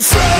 my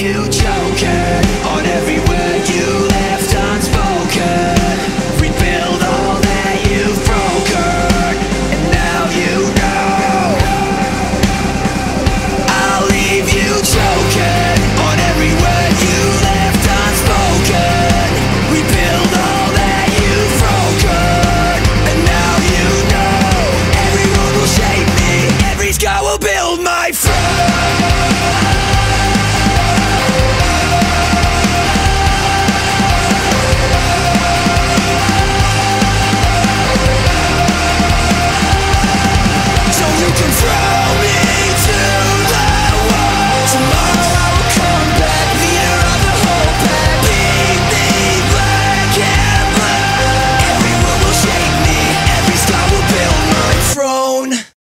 you joking on every word you left unspoken? Rebuild all that you've broken, and now you know. I'll leave you choking on every word you left unspoken. Rebuild all that you've broken, and now you know. Will shape me, every scar will build my.